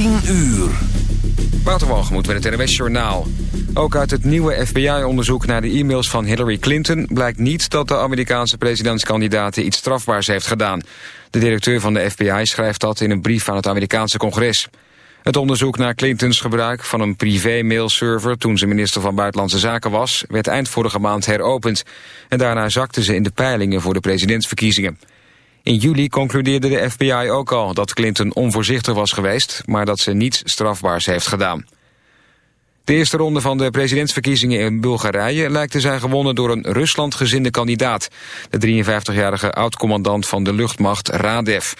10 uur. Waterwalgemoed met het NWS Journaal. Ook uit het nieuwe FBI-onderzoek naar de e-mails van Hillary Clinton... blijkt niet dat de Amerikaanse presidentskandidaat iets strafbaars heeft gedaan. De directeur van de FBI schrijft dat in een brief aan het Amerikaanse congres. Het onderzoek naar Clintons gebruik van een privé-mailserver... toen ze minister van Buitenlandse Zaken was... werd eind vorige maand heropend. En daarna zakte ze in de peilingen voor de presidentsverkiezingen. In juli concludeerde de FBI ook al dat Clinton onvoorzichtig was geweest... maar dat ze niets strafbaars heeft gedaan. De eerste ronde van de presidentsverkiezingen in Bulgarije lijkt te zijn gewonnen door een Ruslandgezinde kandidaat. De 53-jarige oud-commandant van de luchtmacht Radev.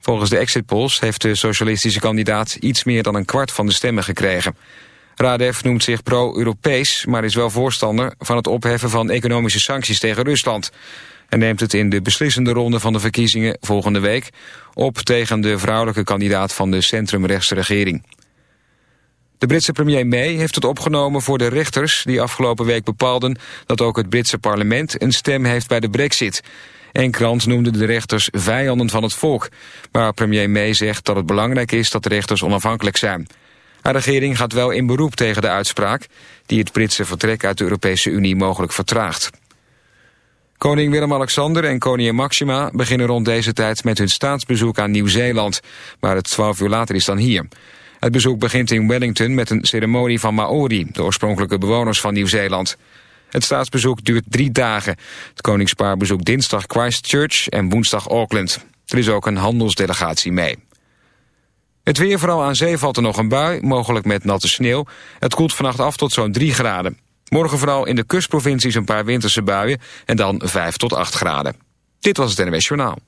Volgens de exit polls heeft de socialistische kandidaat iets meer dan een kwart van de stemmen gekregen. Radev noemt zich pro-Europees, maar is wel voorstander van het opheffen van economische sancties tegen Rusland. Hij neemt het in de beslissende ronde van de verkiezingen volgende week op tegen de vrouwelijke kandidaat van de centrumrechtse regering. De Britse premier May heeft het opgenomen voor de rechters... die afgelopen week bepaalden dat ook het Britse parlement een stem heeft bij de brexit. Een krant noemde de rechters vijanden van het volk. Maar premier May zegt dat het belangrijk is dat de rechters onafhankelijk zijn. Haar regering gaat wel in beroep tegen de uitspraak... die het Britse vertrek uit de Europese Unie mogelijk vertraagt. Koning Willem-Alexander en koningin Maxima beginnen rond deze tijd met hun staatsbezoek aan Nieuw-Zeeland, waar het 12 uur later is dan hier. Het bezoek begint in Wellington met een ceremonie van Maori, de oorspronkelijke bewoners van Nieuw-Zeeland. Het staatsbezoek duurt drie dagen. Het koningspaar bezoekt dinsdag Christchurch en woensdag Auckland. Er is ook een handelsdelegatie mee. Het weer, vooral aan zee valt er nog een bui, mogelijk met natte sneeuw. Het koelt vannacht af tot zo'n 3 graden. Morgen vooral in de kustprovincies een paar winterse buien en dan 5 tot 8 graden. Dit was het NWS Journaal.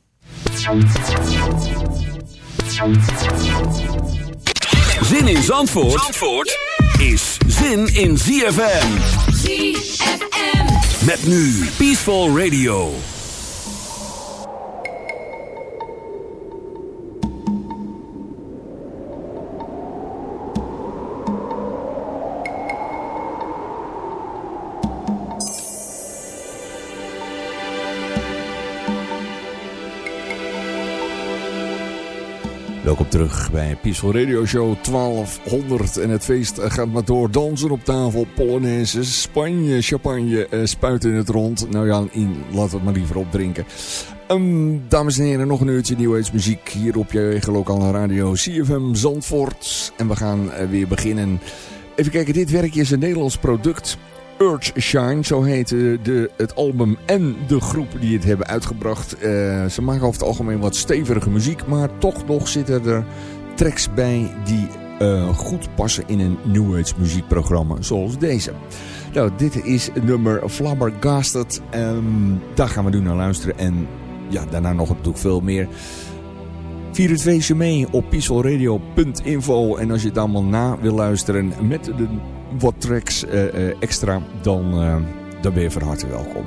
Zin in Zandvoort, Zandvoort is zin in ZFM. ZFM. Met nu Peaceful Radio. Welkom terug bij Peaceful Radio Show 1200. En het feest gaat maar door. Dansen op tafel, Polonaise, Spanje, champagne, uh, spuiten in het rond. Nou ja, in, laten we het maar liever opdrinken. Um, dames en heren, nog een uurtje nieuwheidsmuziek hier op je eigen lokale radio CFM Zandvoort. En we gaan uh, weer beginnen. Even kijken, dit werkje is een Nederlands product. Urge Shine, zo heet de, het album en de groep die het hebben uitgebracht. Uh, ze maken over het algemeen wat stevige muziek, maar toch nog zitten er tracks bij die uh, goed passen in een New Age muziekprogramma zoals deze. Nou, dit is nummer Flabbergasted. Um, daar gaan we nu naar luisteren en ja, daarna nog natuurlijk veel meer. Vier het feestje mee op peacefulradio.info en als je het allemaal na wil luisteren met de wat tracks eh, eh, extra, dan, eh, dan ben je van harte welkom.